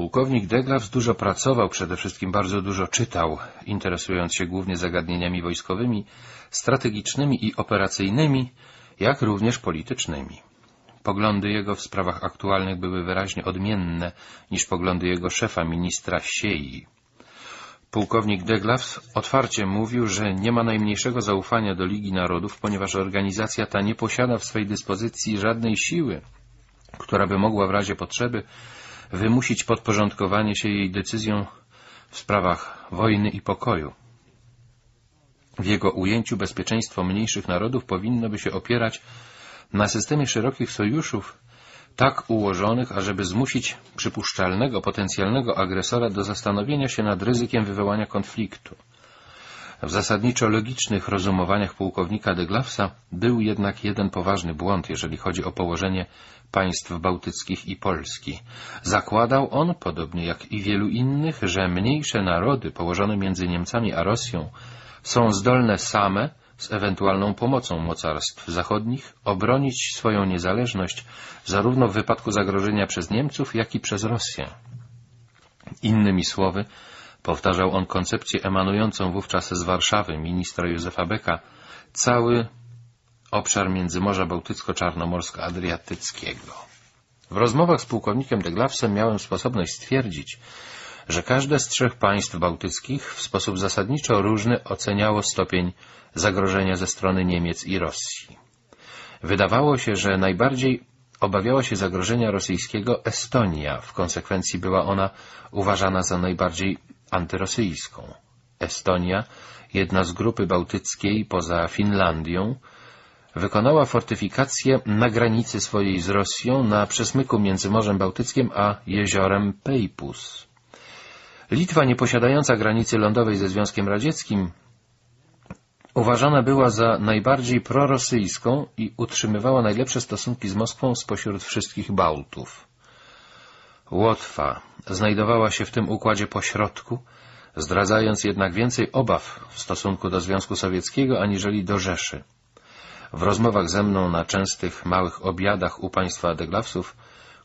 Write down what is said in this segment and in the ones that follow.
Pułkownik Deglaws dużo pracował, przede wszystkim bardzo dużo czytał, interesując się głównie zagadnieniami wojskowymi, strategicznymi i operacyjnymi, jak również politycznymi. Poglądy jego w sprawach aktualnych były wyraźnie odmienne niż poglądy jego szefa, ministra Siei. Pułkownik Deglaws otwarcie mówił, że nie ma najmniejszego zaufania do Ligi Narodów, ponieważ organizacja ta nie posiada w swej dyspozycji żadnej siły, która by mogła w razie potrzeby wymusić podporządkowanie się jej decyzjom w sprawach wojny i pokoju. W jego ujęciu bezpieczeństwo mniejszych narodów powinno by się opierać na systemie szerokich sojuszów, tak ułożonych, ażeby zmusić przypuszczalnego, potencjalnego agresora do zastanowienia się nad ryzykiem wywołania konfliktu. W zasadniczo logicznych rozumowaniach pułkownika de Glawsa był jednak jeden poważny błąd, jeżeli chodzi o położenie państw bałtyckich i Polski. Zakładał on, podobnie jak i wielu innych, że mniejsze narody położone między Niemcami a Rosją są zdolne same, z ewentualną pomocą mocarstw zachodnich, obronić swoją niezależność zarówno w wypadku zagrożenia przez Niemców, jak i przez Rosję. Innymi słowy, powtarzał on koncepcję emanującą wówczas z Warszawy ministra Józefa Beka, cały obszar Międzymorza Bałtycko-Czarnomorsko-Adriatyckiego. W rozmowach z pułkownikiem de Glawsem miałem sposobność stwierdzić, że każde z trzech państw bałtyckich w sposób zasadniczo różny oceniało stopień zagrożenia ze strony Niemiec i Rosji. Wydawało się, że najbardziej obawiała się zagrożenia rosyjskiego Estonia, w konsekwencji była ona uważana za najbardziej antyrosyjską. Estonia, jedna z grupy bałtyckiej poza Finlandią, wykonała fortyfikację na granicy swojej z Rosją na przesmyku między Morzem Bałtyckim a jeziorem Peipus. Litwa, nie posiadająca granicy lądowej ze Związkiem Radzieckim, uważana była za najbardziej prorosyjską i utrzymywała najlepsze stosunki z Moskwą spośród wszystkich Bałtów. Łotwa znajdowała się w tym układzie pośrodku, zdradzając jednak więcej obaw w stosunku do Związku Sowieckiego aniżeli do Rzeszy. W rozmowach ze mną na częstych małych obiadach u państwa Deglawsów,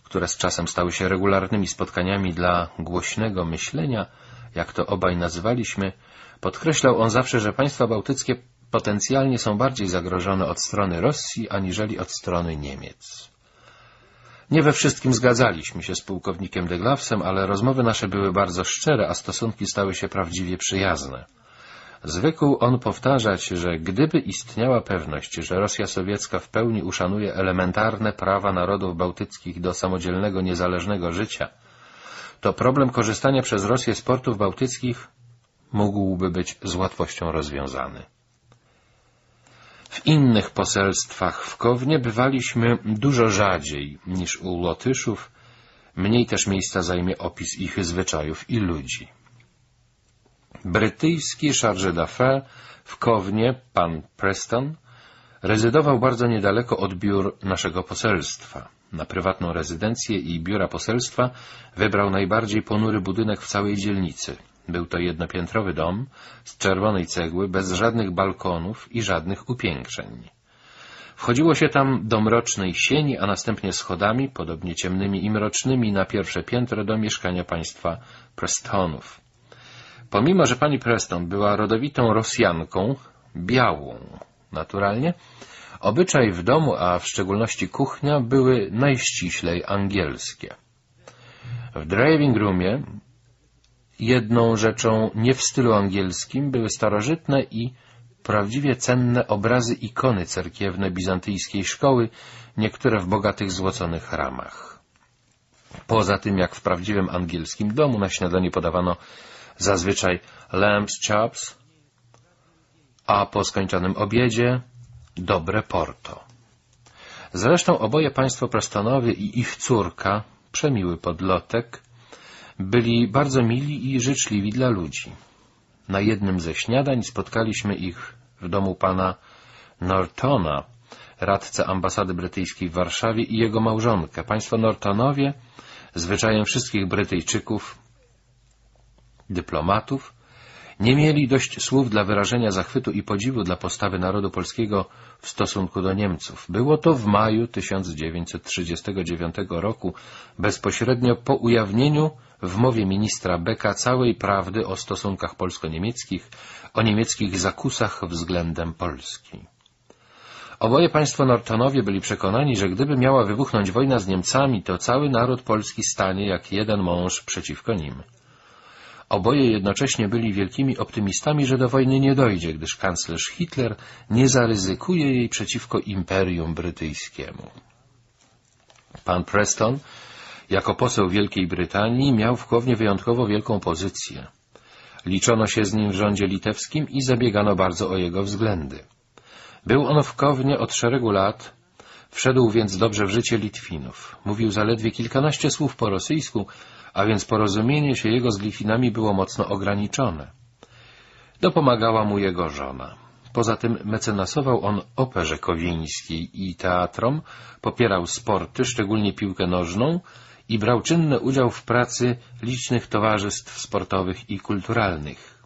które z czasem stały się regularnymi spotkaniami dla głośnego myślenia, jak to obaj nazywaliśmy, podkreślał on zawsze, że państwa bałtyckie potencjalnie są bardziej zagrożone od strony Rosji aniżeli od strony Niemiec. Nie we wszystkim zgadzaliśmy się z pułkownikiem Deglawsem, ale rozmowy nasze były bardzo szczere, a stosunki stały się prawdziwie przyjazne. Zwykł on powtarzać, że gdyby istniała pewność, że Rosja sowiecka w pełni uszanuje elementarne prawa narodów bałtyckich do samodzielnego, niezależnego życia, to problem korzystania przez Rosję z portów bałtyckich mógłby być z łatwością rozwiązany. W innych poselstwach w Kownie bywaliśmy dużo rzadziej niż u Lotyszów, mniej też miejsca zajmie opis ich zwyczajów i ludzi. Brytyjski charge d'affaires w Kownie, pan Preston, rezydował bardzo niedaleko od biur naszego poselstwa. Na prywatną rezydencję i biura poselstwa wybrał najbardziej ponury budynek w całej dzielnicy. Był to jednopiętrowy dom z czerwonej cegły, bez żadnych balkonów i żadnych upiększeń. Wchodziło się tam do mrocznej sieni, a następnie schodami, podobnie ciemnymi i mrocznymi, na pierwsze piętro do mieszkania państwa Prestonów. Pomimo, że pani Preston była rodowitą Rosjanką, białą naturalnie, obyczaj w domu, a w szczególności kuchnia, były najściślej angielskie. W driving roomie jedną rzeczą nie w stylu angielskim były starożytne i prawdziwie cenne obrazy ikony cerkiewne bizantyjskiej szkoły, niektóre w bogatych złoconych ramach. Poza tym, jak w prawdziwym angielskim domu, na śniadanie podawano zazwyczaj lamb's chops, a po skończonym obiedzie dobre porto. Zresztą oboje państwo Prestonowie i ich córka, przemiły podlotek, byli bardzo mili i życzliwi dla ludzi. Na jednym ze śniadań spotkaliśmy ich w domu pana Nortona, radcę ambasady brytyjskiej w Warszawie i jego małżonkę. Państwo Nortonowie, zwyczajem wszystkich Brytyjczyków, dyplomatów, nie mieli dość słów dla wyrażenia zachwytu i podziwu dla postawy narodu polskiego w stosunku do Niemców. Było to w maju 1939 roku, bezpośrednio po ujawnieniu w mowie ministra Beka całej prawdy o stosunkach polsko-niemieckich, o niemieckich zakusach względem Polski. Oboje państwo Nortonowie byli przekonani, że gdyby miała wybuchnąć wojna z Niemcami, to cały naród polski stanie jak jeden mąż przeciwko nim. Oboje jednocześnie byli wielkimi optymistami, że do wojny nie dojdzie, gdyż kanclerz Hitler nie zaryzykuje jej przeciwko Imperium Brytyjskiemu. Pan Preston, jako poseł Wielkiej Brytanii, miał w Kownie wyjątkowo wielką pozycję. Liczono się z nim w rządzie litewskim i zabiegano bardzo o jego względy. Był on w Kownie od szeregu lat, wszedł więc dobrze w życie Litwinów. Mówił zaledwie kilkanaście słów po rosyjsku, a więc porozumienie się jego z Litwinami było mocno ograniczone. Dopomagała mu jego żona. Poza tym mecenasował on operze kowieńskiej i teatrom, popierał sporty, szczególnie piłkę nożną i brał czynny udział w pracy licznych towarzystw sportowych i kulturalnych.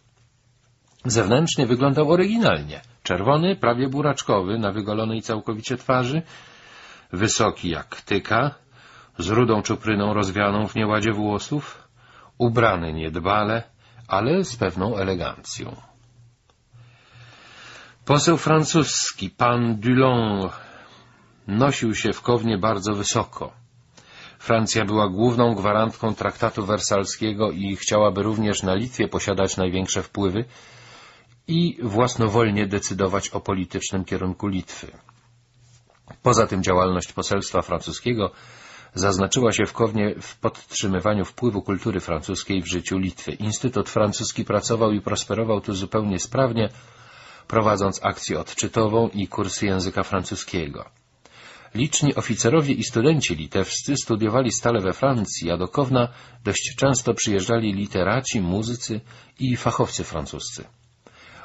Zewnętrznie wyglądał oryginalnie. Czerwony, prawie buraczkowy, na wygolonej całkowicie twarzy, wysoki jak tyka, z rudą czupryną rozwianą w nieładzie włosów, ubrany niedbale, ale z pewną elegancją. Poseł francuski, pan Dulon, nosił się w Kownie bardzo wysoko. Francja była główną gwarantką traktatu wersalskiego i chciałaby również na Litwie posiadać największe wpływy i własnowolnie decydować o politycznym kierunku Litwy. Poza tym działalność poselstwa francuskiego zaznaczyła się w Kownie w podtrzymywaniu wpływu kultury francuskiej w życiu Litwy. Instytut francuski pracował i prosperował tu zupełnie sprawnie, prowadząc akcję odczytową i kursy języka francuskiego. Liczni oficerowie i studenci litewscy studiowali stale we Francji, a do Kowna dość często przyjeżdżali literaci, muzycy i fachowcy francuscy.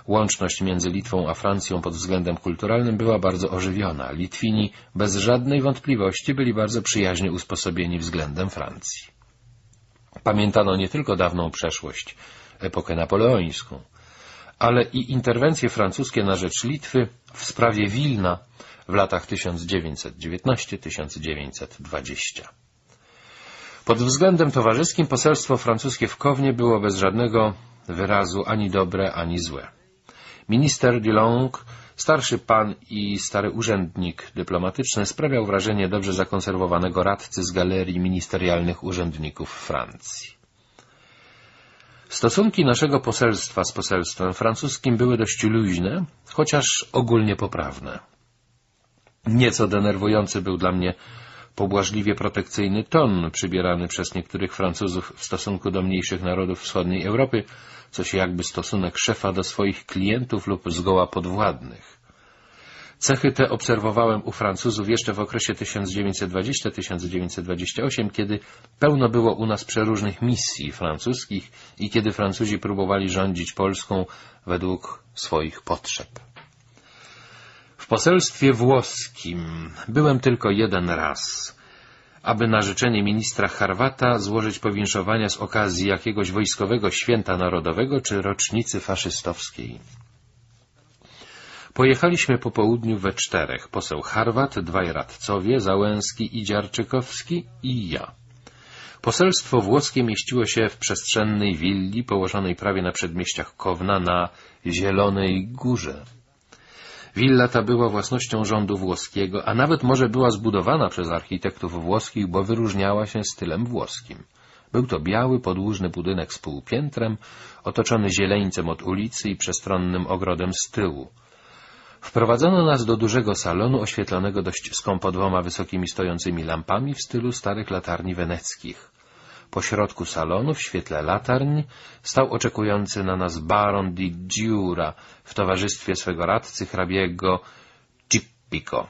Łączność między Litwą a Francją pod względem kulturalnym była bardzo ożywiona. Litwini bez żadnej wątpliwości byli bardzo przyjaźnie usposobieni względem Francji. Pamiętano nie tylko dawną przeszłość, epokę napoleońską, ale i interwencje francuskie na rzecz Litwy w sprawie Wilna w latach 1919-1920. Pod względem towarzyskim poselstwo francuskie w Kownie było bez żadnego wyrazu ani dobre, ani złe. Minister Dulong, starszy pan i stary urzędnik dyplomatyczny, sprawiał wrażenie dobrze zakonserwowanego radcy z galerii ministerialnych urzędników Francji. Stosunki naszego poselstwa z poselstwem francuskim były dość luźne, chociaż ogólnie poprawne. Nieco denerwujący był dla mnie pobłażliwie protekcyjny ton przybierany przez niektórych Francuzów w stosunku do mniejszych narodów wschodniej Europy, co się jakby stosunek szefa do swoich klientów lub zgoła podwładnych. Cechy te obserwowałem u Francuzów jeszcze w okresie 1920-1928, kiedy pełno było u nas przeróżnych misji francuskich i kiedy Francuzi próbowali rządzić Polską według swoich potrzeb. W poselstwie włoskim byłem tylko jeden raz, aby na życzenie ministra Harwata złożyć powinszowania z okazji jakiegoś wojskowego święta narodowego czy rocznicy faszystowskiej. Pojechaliśmy po południu we czterech. Poseł Harwat, dwaj radcowie, Załęski i Dziarczykowski i ja. Poselstwo włoskie mieściło się w przestrzennej willi położonej prawie na przedmieściach Kowna na Zielonej Górze. Willa ta była własnością rządu włoskiego, a nawet może była zbudowana przez architektów włoskich, bo wyróżniała się stylem włoskim. Był to biały, podłużny budynek z półpiętrem, otoczony zieleńcem od ulicy i przestronnym ogrodem z tyłu. Wprowadzono nas do dużego salonu oświetlonego dość skąpo dwoma wysokimi stojącymi lampami w stylu starych latarni weneckich. Po środku salonu, w świetle latarń, stał oczekujący na nas baron di Giura w towarzystwie swego radcy hrabiego Cippico.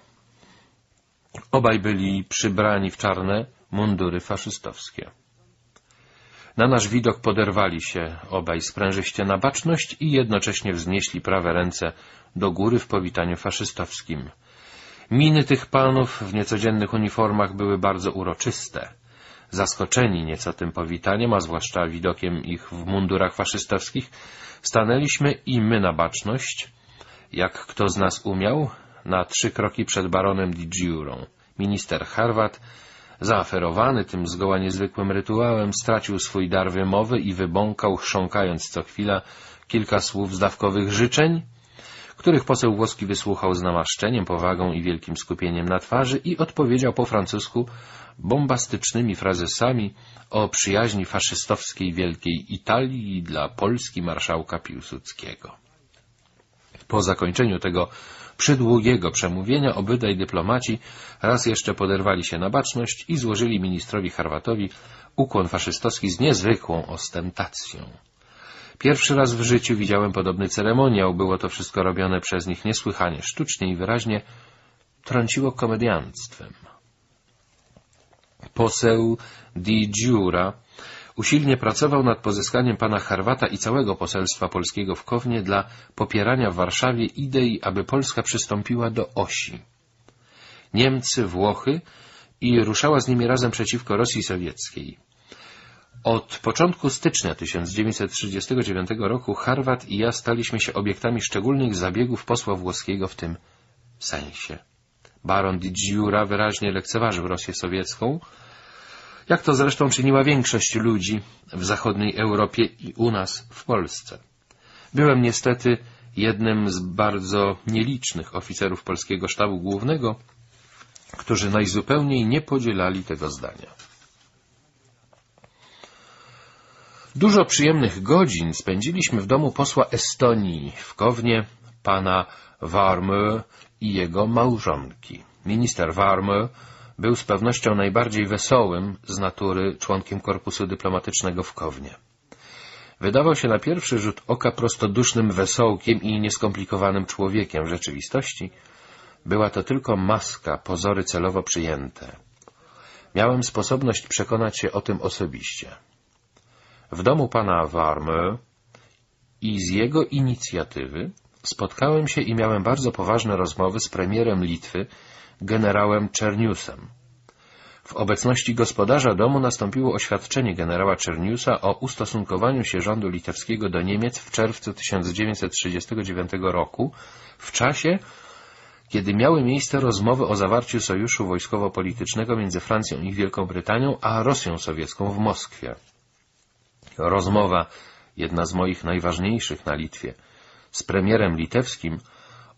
Obaj byli przybrani w czarne mundury faszystowskie. Na nasz widok poderwali się obaj sprężyście na baczność i jednocześnie wznieśli prawe ręce do góry w powitaniu faszystowskim. Miny tych panów w niecodziennych uniformach były bardzo uroczyste. Zaskoczeni nieco tym powitaniem, a zwłaszcza widokiem ich w mundurach faszystowskich, stanęliśmy i my na baczność, jak kto z nas umiał, na trzy kroki przed baronem Di Giurą. Minister Harvat Zaaferowany tym zgoła niezwykłym rytuałem, stracił swój dar wymowy i wybąkał, chrząkając co chwila kilka słów zdawkowych życzeń, których poseł włoski wysłuchał z namaszczeniem, powagą i wielkim skupieniem na twarzy i odpowiedział po francusku bombastycznymi frazesami o przyjaźni faszystowskiej Wielkiej Italii dla Polski marszałka Piłsudskiego. Po zakończeniu tego przydługiego przemówienia obydwaj dyplomaci raz jeszcze poderwali się na baczność i złożyli ministrowi Harwatowi ukłon faszystowski z niezwykłą ostentacją. Pierwszy raz w życiu widziałem podobny ceremoniał. Było to wszystko robione przez nich niesłychanie sztucznie i wyraźnie trąciło komedianstwem. Poseł Di Giura usilnie pracował nad pozyskaniem pana Harwata i całego poselstwa polskiego w Kownie dla popierania w Warszawie idei, aby Polska przystąpiła do osi. Niemcy, Włochy i ruszała z nimi razem przeciwko Rosji Sowieckiej. Od początku stycznia 1939 roku Harwat i ja staliśmy się obiektami szczególnych zabiegów posła włoskiego w tym sensie. Baron di Giura wyraźnie lekceważył Rosję sowiecką, jak to zresztą czyniła większość ludzi w zachodniej Europie i u nas w Polsce. Byłem niestety jednym z bardzo nielicznych oficerów polskiego sztabu głównego, którzy najzupełniej nie podzielali tego zdania. Dużo przyjemnych godzin spędziliśmy w domu posła Estonii w Kownie, pana Warmy i jego małżonki. Minister Warmy był z pewnością najbardziej wesołym z natury członkiem korpusu dyplomatycznego w Kownie. Wydawał się na pierwszy rzut oka prostodusznym wesołkiem i nieskomplikowanym człowiekiem. W rzeczywistości była to tylko maska, pozory celowo przyjęte. Miałem sposobność przekonać się o tym osobiście. W domu pana Warmy i z jego inicjatywy spotkałem się i miałem bardzo poważne rozmowy z premierem Litwy, generałem Czerniusem. W obecności gospodarza domu nastąpiło oświadczenie generała Czerniusa o ustosunkowaniu się rządu litewskiego do Niemiec w czerwcu 1939 roku, w czasie, kiedy miały miejsce rozmowy o zawarciu sojuszu wojskowo-politycznego między Francją i Wielką Brytanią, a Rosją sowiecką w Moskwie. Rozmowa, jedna z moich najważniejszych na Litwie, z premierem litewskim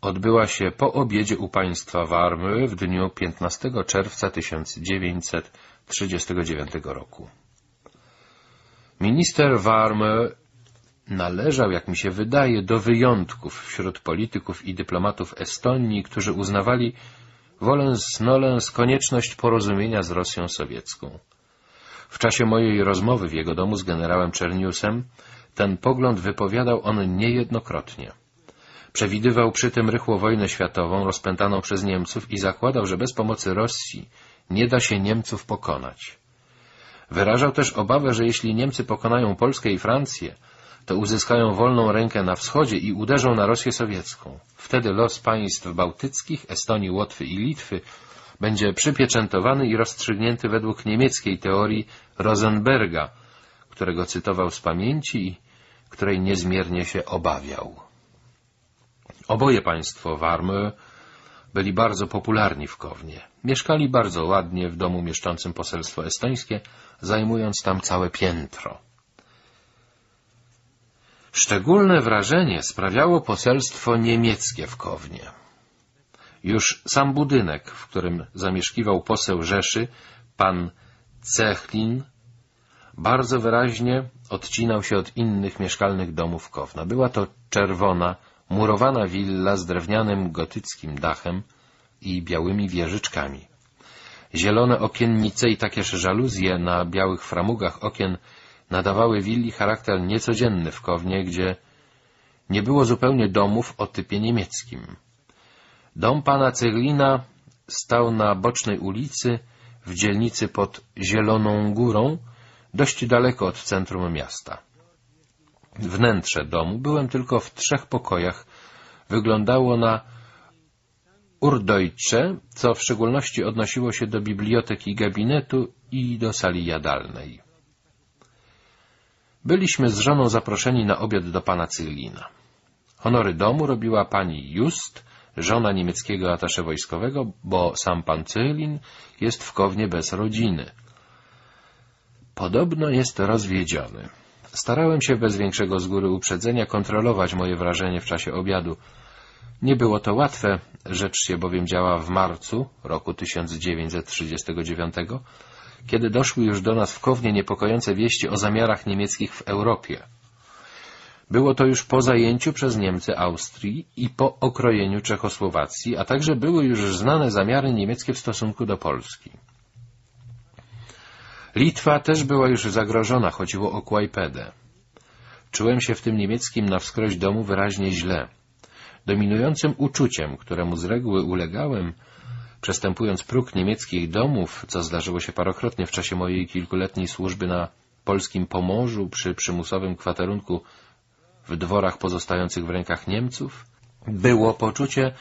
odbyła się po obiedzie u państwa Warmy w dniu 15 czerwca 1939 roku. Minister Warmy należał, jak mi się wydaje, do wyjątków wśród polityków i dyplomatów Estonii, którzy uznawali wolens nolens konieczność porozumienia z Rosją sowiecką. W czasie mojej rozmowy w jego domu z generałem Czerniusem ten pogląd wypowiadał on niejednokrotnie. Przewidywał przy tym rychło wojnę światową rozpętaną przez Niemców i zakładał, że bez pomocy Rosji nie da się Niemców pokonać. Wyrażał też obawę, że jeśli Niemcy pokonają Polskę i Francję, to uzyskają wolną rękę na wschodzie i uderzą na Rosję sowiecką. Wtedy los państw bałtyckich, Estonii, Łotwy i Litwy będzie przypieczętowany i rozstrzygnięty według niemieckiej teorii Rosenberga, którego cytował z pamięci i której niezmiernie się obawiał. Oboje państwo Warmy byli bardzo popularni w Kownie. Mieszkali bardzo ładnie w domu mieszczącym poselstwo estońskie, zajmując tam całe piętro. Szczególne wrażenie sprawiało poselstwo niemieckie w Kownie. Już sam budynek, w którym zamieszkiwał poseł Rzeszy, pan Cechlin, bardzo wyraźnie odcinał się od innych mieszkalnych domów Kowna. Była to czerwona, murowana willa z drewnianym gotyckim dachem i białymi wieżyczkami. Zielone okiennice i takież żaluzje na białych framugach okien nadawały willi charakter niecodzienny w Kownie, gdzie nie było zupełnie domów o typie niemieckim. Dom pana Ceglina stał na bocznej ulicy w dzielnicy pod Zieloną Górą, dość daleko od centrum miasta. Wnętrze domu byłem tylko w trzech pokojach. Wyglądało na Urdeutsche, co w szczególności odnosiło się do biblioteki gabinetu i do sali jadalnej. Byliśmy z żoną zaproszeni na obiad do pana Cyglina. Honory domu robiła pani Just, żona niemieckiego atasze wojskowego, bo sam pan Cylin jest w Kownie bez rodziny. Podobno jest rozwiedziony. Starałem się bez większego z góry uprzedzenia kontrolować moje wrażenie w czasie obiadu. Nie było to łatwe, rzecz się bowiem działa w marcu roku 1939, kiedy doszły już do nas w Kownie niepokojące wieści o zamiarach niemieckich w Europie. Było to już po zajęciu przez Niemcy Austrii i po okrojeniu Czechosłowacji, a także były już znane zamiary niemieckie w stosunku do Polski. Litwa też była już zagrożona, chodziło o Kłajpedę. Czułem się w tym niemieckim na wskroś domu wyraźnie źle. Dominującym uczuciem, któremu z reguły ulegałem, przestępując próg niemieckich domów, co zdarzyło się parokrotnie w czasie mojej kilkuletniej służby na polskim Pomorzu przy przymusowym kwaterunku w dworach pozostających w rękach Niemców, było poczucie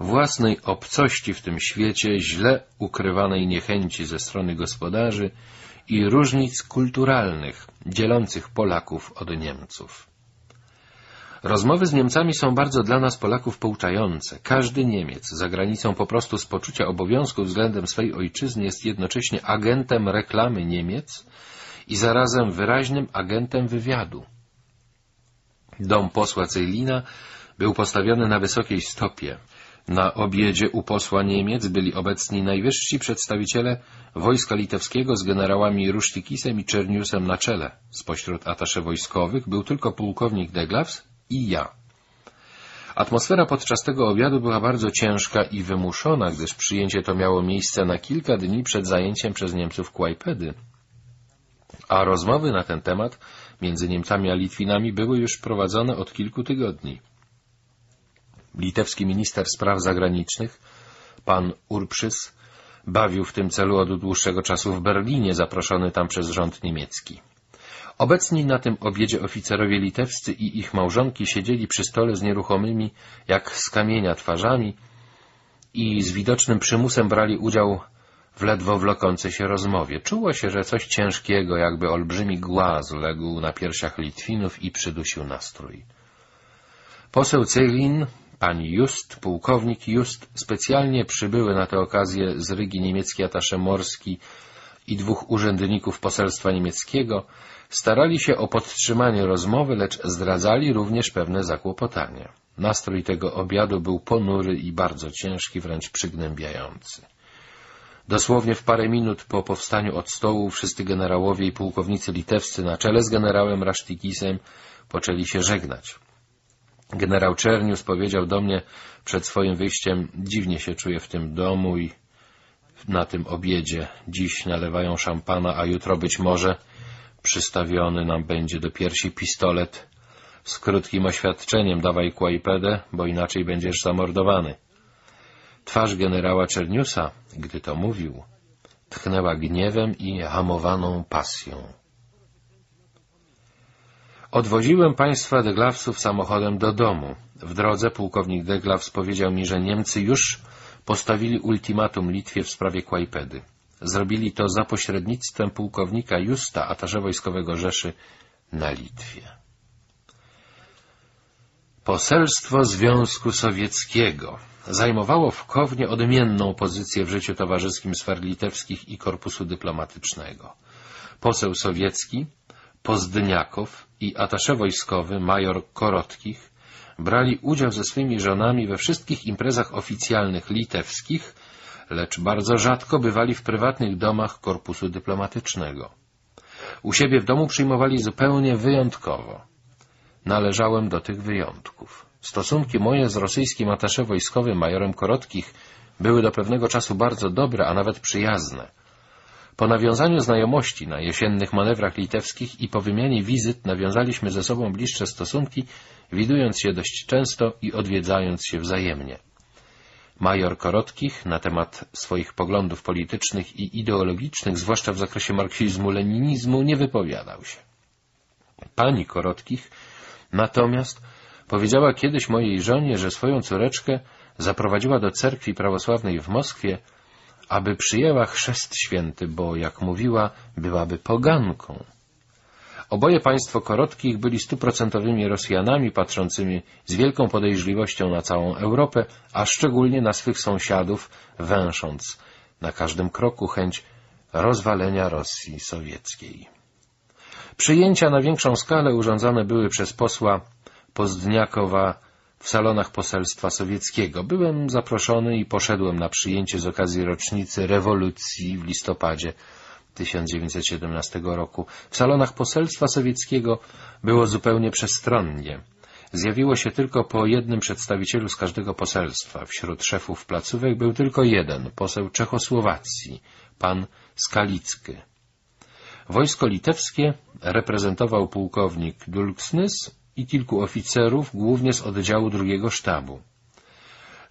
własnej obcości w tym świecie, źle ukrywanej niechęci ze strony gospodarzy i różnic kulturalnych dzielących Polaków od Niemców. Rozmowy z Niemcami są bardzo dla nas Polaków pouczające. Każdy Niemiec za granicą po prostu z poczucia obowiązku względem swej ojczyzny jest jednocześnie agentem reklamy Niemiec i zarazem wyraźnym agentem wywiadu. Dom posła Cejlina był postawiony na wysokiej stopie. Na obiedzie u posła Niemiec byli obecni najwyżsi przedstawiciele wojska litewskiego z generałami Rusztikisem i Czerniusem na czele. Spośród atasze wojskowych był tylko pułkownik Deglavs i ja. Atmosfera podczas tego obiadu była bardzo ciężka i wymuszona, gdyż przyjęcie to miało miejsce na kilka dni przed zajęciem przez Niemców Kłajpedy. A rozmowy na ten temat między Niemcami a Litwinami były już prowadzone od kilku tygodni. Litewski minister spraw zagranicznych, pan Urprzys, bawił w tym celu od dłuższego czasu w Berlinie, zaproszony tam przez rząd niemiecki. Obecni na tym obiedzie oficerowie litewscy i ich małżonki siedzieli przy stole z nieruchomymi, jak z kamienia twarzami i z widocznym przymusem brali udział w ledwo wlokącej się rozmowie. Czuło się, że coś ciężkiego, jakby olbrzymi głaz legł na piersiach Litwinów i przydusił nastrój. Poseł Ceglin, pani Just, pułkownik Just, specjalnie przybyły na tę okazję z Rygi niemiecki atasze morski i dwóch urzędników poselstwa niemieckiego, starali się o podtrzymanie rozmowy, lecz zdradzali również pewne zakłopotanie. Nastrój tego obiadu był ponury i bardzo ciężki, wręcz przygnębiający. Dosłownie w parę minut po powstaniu od stołu wszyscy generałowie i pułkownicy litewscy na czele z generałem Rasztikisem poczęli się żegnać. Generał Czernius powiedział do mnie przed swoim wyjściem, dziwnie się czuję w tym domu i na tym obiedzie. Dziś nalewają szampana, a jutro być może przystawiony nam będzie do piersi pistolet z krótkim oświadczeniem dawaj kłajpedę, bo inaczej będziesz zamordowany. Twarz generała Czerniusa, gdy to mówił, tchnęła gniewem i hamowaną pasją. Odwoziłem państwa Deglawsów samochodem do domu. W drodze pułkownik Deglaws powiedział mi, że Niemcy już postawili ultimatum Litwie w sprawie Kłajpedy. Zrobili to za pośrednictwem pułkownika Justa, atasze wojskowego Rzeszy, na Litwie. Poselstwo Związku Sowieckiego zajmowało w Kownie odmienną pozycję w życiu towarzyskim sfer litewskich i korpusu dyplomatycznego. Poseł sowiecki, Pozdniakow i atasze wojskowy, major Korotkich, brali udział ze swymi żonami we wszystkich imprezach oficjalnych litewskich, lecz bardzo rzadko bywali w prywatnych domach korpusu dyplomatycznego. U siebie w domu przyjmowali zupełnie wyjątkowo. Należałem do tych wyjątków. Stosunki moje z rosyjskim atasze wojskowym majorem Korotkich były do pewnego czasu bardzo dobre, a nawet przyjazne. Po nawiązaniu znajomości na jesiennych manewrach litewskich i po wymianie wizyt nawiązaliśmy ze sobą bliższe stosunki, widując się dość często i odwiedzając się wzajemnie. Major Korotkich na temat swoich poglądów politycznych i ideologicznych, zwłaszcza w zakresie marksizmu-leninizmu, nie wypowiadał się. Pani Korotkich natomiast powiedziała kiedyś mojej żonie, że swoją córeczkę zaprowadziła do cerkwi prawosławnej w Moskwie, aby przyjęła chrzest święty, bo, jak mówiła, byłaby poganką. Oboje państwo Korotkich byli stuprocentowymi Rosjanami, patrzącymi z wielką podejrzliwością na całą Europę, a szczególnie na swych sąsiadów, węsząc na każdym kroku chęć rozwalenia Rosji sowieckiej. Przyjęcia na większą skalę urządzane były przez posła Pozdniakowa w salonach poselstwa sowieckiego. Byłem zaproszony i poszedłem na przyjęcie z okazji rocznicy rewolucji w listopadzie 1917 roku. W salonach poselstwa sowieckiego było zupełnie przestronnie. Zjawiło się tylko po jednym przedstawicielu z każdego poselstwa. Wśród szefów placówek był tylko jeden, poseł Czechosłowacji, pan Skalicki. Wojsko litewskie reprezentował pułkownik Dulksnys i kilku oficerów, głównie z oddziału drugiego sztabu.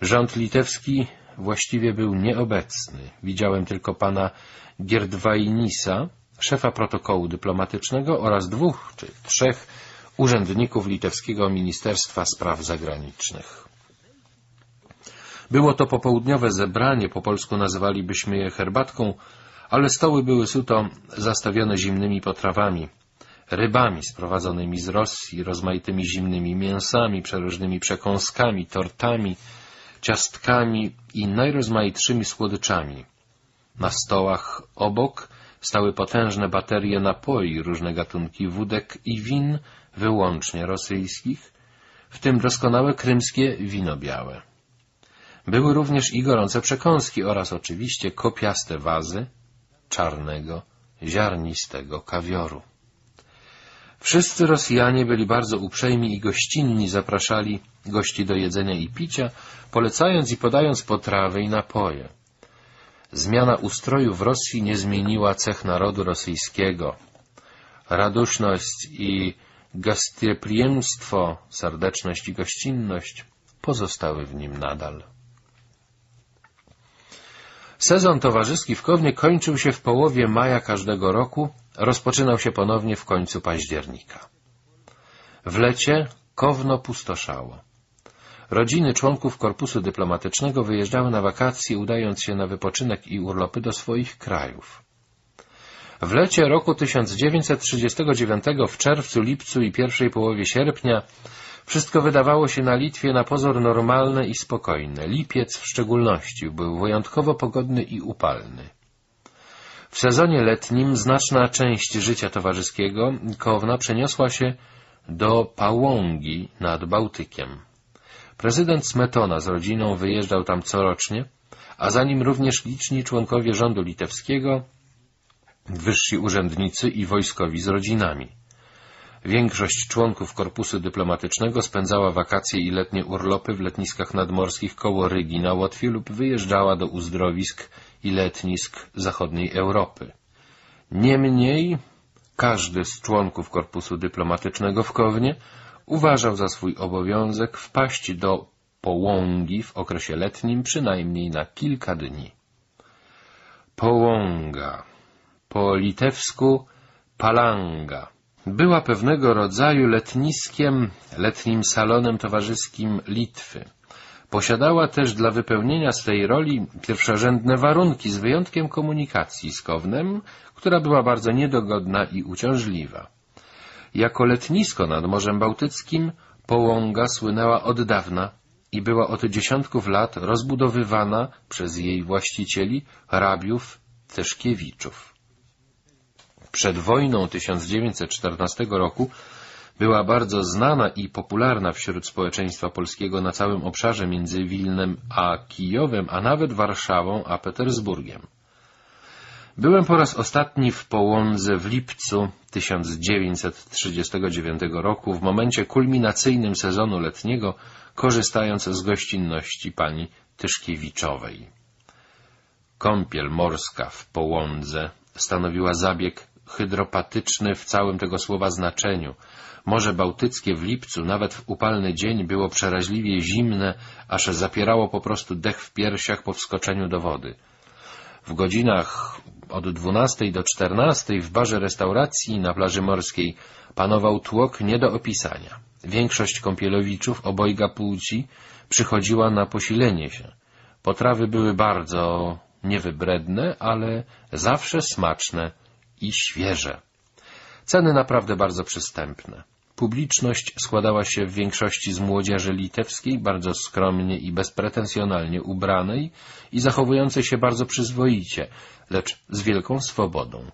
Rząd litewski właściwie był nieobecny. Widziałem tylko pana Gierdwajnisa, szefa protokołu dyplomatycznego oraz dwóch czy trzech urzędników litewskiego Ministerstwa Spraw Zagranicznych. Było to popołudniowe zebranie, po polsku nazywalibyśmy je herbatką, ale stoły były suto zastawione zimnymi potrawami, rybami sprowadzonymi z Rosji, rozmaitymi zimnymi mięsami, przeróżnymi przekąskami, tortami, ciastkami i najrozmaitszymi słodyczami. Na stołach obok stały potężne baterie napoi, różne gatunki wódek i win, wyłącznie rosyjskich, w tym doskonałe krymskie wino białe. Były również i gorące przekąski oraz oczywiście kopiaste wazy czarnego, ziarnistego kawioru. Wszyscy Rosjanie byli bardzo uprzejmi i gościnni, zapraszali gości do jedzenia i picia, polecając i podając potrawy i napoje. Zmiana ustroju w Rosji nie zmieniła cech narodu rosyjskiego. Radośność i gostiepriemstwo, serdeczność i gościnność pozostały w nim nadal. Sezon towarzyski w Kownie kończył się w połowie maja każdego roku, rozpoczynał się ponownie w końcu października. W lecie Kowno pustoszało. Rodziny członków korpusu dyplomatycznego wyjeżdżały na wakacje, udając się na wypoczynek i urlopy do swoich krajów. W lecie roku 1939 w czerwcu, lipcu i pierwszej połowie sierpnia wszystko wydawało się na Litwie na pozór normalne i spokojne. Lipiec w szczególności był wyjątkowo pogodny i upalny. W sezonie letnim znaczna część życia towarzyskiego Kowna przeniosła się do Pałągi nad Bałtykiem. Prezydent Smetona z rodziną wyjeżdżał tam corocznie, a za nim również liczni członkowie rządu litewskiego, wyżsi urzędnicy i wojskowi z rodzinami. Większość członków korpusu dyplomatycznego spędzała wakacje i letnie urlopy w letniskach nadmorskich koło Rygi na Łotwie lub wyjeżdżała do uzdrowisk i letnisk zachodniej Europy. Niemniej każdy z członków korpusu dyplomatycznego w Kownie uważał za swój obowiązek wpaść do Połągi w okresie letnim przynajmniej na kilka dni. Połąga, po litewsku palanga, była pewnego rodzaju letniskiem, letnim salonem towarzyskim Litwy. Posiadała też dla wypełnienia swej roli pierwszorzędne warunki, z wyjątkiem komunikacji z Kownem, która była bardzo niedogodna i uciążliwa. Jako letnisko nad Morzem Bałtyckim Połąga słynęła od dawna i była od dziesiątków lat rozbudowywana przez jej właścicieli, hrabiów Tyszkiewiczów. Przed wojną 1914 roku była bardzo znana i popularna wśród społeczeństwa polskiego na całym obszarze między Wilnem a Kijowem, a nawet Warszawą a Petersburgiem. Byłem po raz ostatni w Połądze w lipcu 1939 roku, w momencie kulminacyjnym sezonu letniego, korzystając z gościnności pani Tyszkiewiczowej. Kąpiel morska w Połądze stanowiła zabieg hydropatyczny w całym tego słowa znaczeniu. Morze Bałtyckie w lipcu, nawet w upalny dzień, było przeraźliwie zimne, aż zapierało po prostu dech w piersiach po wskoczeniu do wody. W godzinach od 12 do 14 w barze restauracji na plaży morskiej panował tłok nie do opisania. Większość kąpielowiczów obojga płci przychodziła na posilenie się. Potrawy były bardzo niewybredne, ale zawsze smaczne i świeże. Ceny naprawdę bardzo przystępne. Publiczność składała się w większości z młodzieży litewskiej, bardzo skromnie i bezpretensjonalnie ubranej i zachowującej się bardzo przyzwoicie, lecz z wielką swobodą.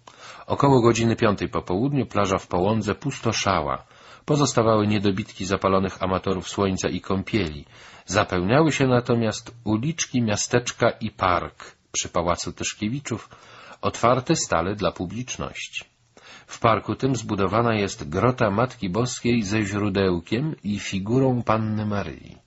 Około godziny piątej po południu plaża w Połądze pustoszała. Pozostawały niedobitki zapalonych amatorów słońca i kąpieli. Zapełniały się natomiast uliczki, miasteczka i park przy Pałacu Tyszkiewiczów, otwarte stale dla publiczności. W parku tym zbudowana jest grota Matki Boskiej ze źródełkiem i figurą Panny Maryi.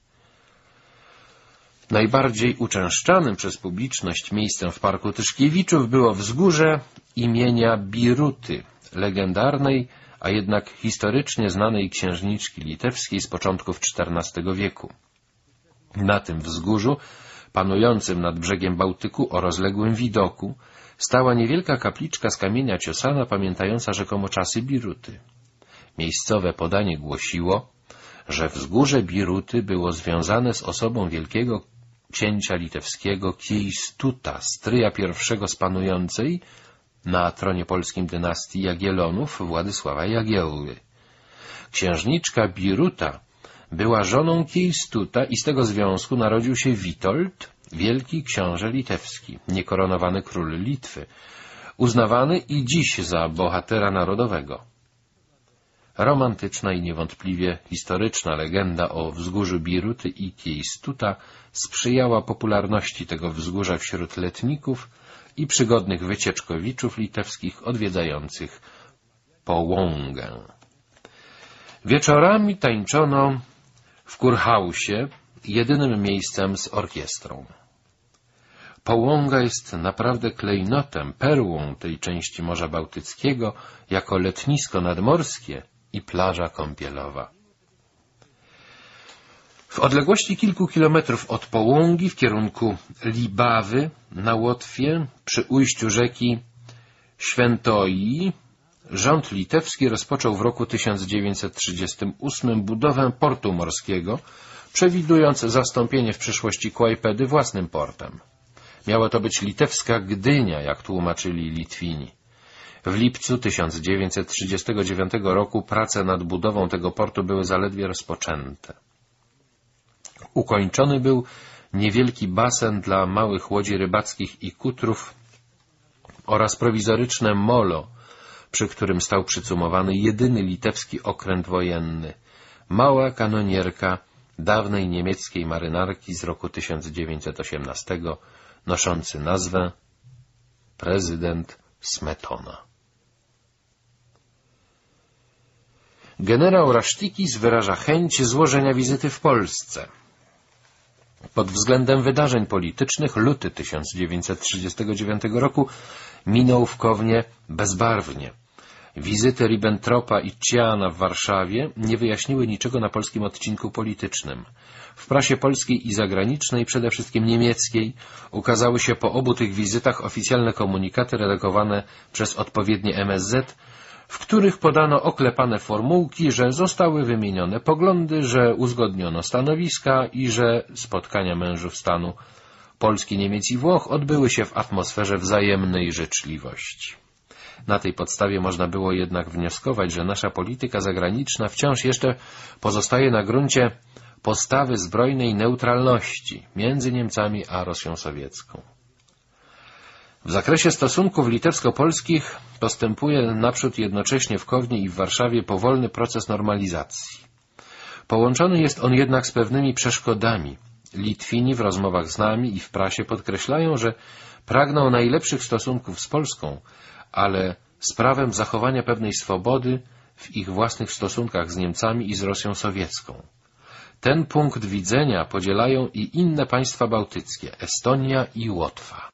Najbardziej uczęszczanym przez publiczność miejscem w parku Tyszkiewiczów było wzgórze imienia Biruty, legendarnej, a jednak historycznie znanej księżniczki litewskiej z początków XIV wieku. Na tym wzgórzu, panującym nad brzegiem Bałtyku o rozległym widoku, stała niewielka kapliczka z kamienia ciosana, pamiętająca rzekomo czasy Biruty. Miejscowe podanie głosiło, że wzgórze Biruty było związane z osobą wielkiego księcia litewskiego Kieistuta, stryja pierwszego z panującej na tronie polskim dynastii Jagielonów Władysława Jagiełły. Księżniczka Biruta była żoną Kieistuta i z tego związku narodził się Witold, wielki książę litewski, niekoronowany król Litwy, uznawany i dziś za bohatera narodowego. Romantyczna i niewątpliwie historyczna legenda o wzgórzu Biruty i Kieistuta sprzyjała popularności tego wzgórza wśród letników i przygodnych wycieczkowiczów litewskich odwiedzających Połągę. Wieczorami tańczono w Kurhausie, jedynym miejscem z orkiestrą. Połąga jest naprawdę klejnotem, perłą tej części Morza Bałtyckiego, jako letnisko nadmorskie i plaża kąpielowa. W odległości kilku kilometrów od Połągi w kierunku Libawy na Łotwie przy ujściu rzeki Świętoi rząd litewski rozpoczął w roku 1938 budowę portu morskiego, przewidując zastąpienie w przyszłości Kłajpedy własnym portem. Miała to być litewska Gdynia, jak tłumaczyli Litwini. W lipcu 1939 roku prace nad budową tego portu były zaledwie rozpoczęte. Ukończony był niewielki basen dla małych łodzi rybackich i kutrów oraz prowizoryczne molo, przy którym stał przycumowany jedyny litewski okręt wojenny, mała kanonierka dawnej niemieckiej marynarki z roku 1918, noszący nazwę prezydent Smetona. Generał Rasztikis wyraża chęć złożenia wizyty w Polsce. Pod względem wydarzeń politycznych luty 1939 roku minął w Kownie bezbarwnie. Wizyty Ribbentropa i Ciana w Warszawie nie wyjaśniły niczego na polskim odcinku politycznym. W prasie polskiej i zagranicznej, przede wszystkim niemieckiej, ukazały się po obu tych wizytach oficjalne komunikaty redagowane przez odpowiednie MSZ, w których podano oklepane formułki, że zostały wymienione poglądy, że uzgodniono stanowiska i że spotkania mężów stanu Polski, Niemiec i Włoch odbyły się w atmosferze wzajemnej życzliwości. Na tej podstawie można było jednak wnioskować, że nasza polityka zagraniczna wciąż jeszcze pozostaje na gruncie postawy zbrojnej neutralności między Niemcami a Rosją Sowiecką. W zakresie stosunków litewsko-polskich postępuje naprzód jednocześnie w Kownie i w Warszawie powolny proces normalizacji. Połączony jest on jednak z pewnymi przeszkodami. Litwini w rozmowach z nami i w prasie podkreślają, że pragną najlepszych stosunków z Polską, ale z prawem zachowania pewnej swobody w ich własnych stosunkach z Niemcami i z Rosją Sowiecką. Ten punkt widzenia podzielają i inne państwa bałtyckie, Estonia i Łotwa.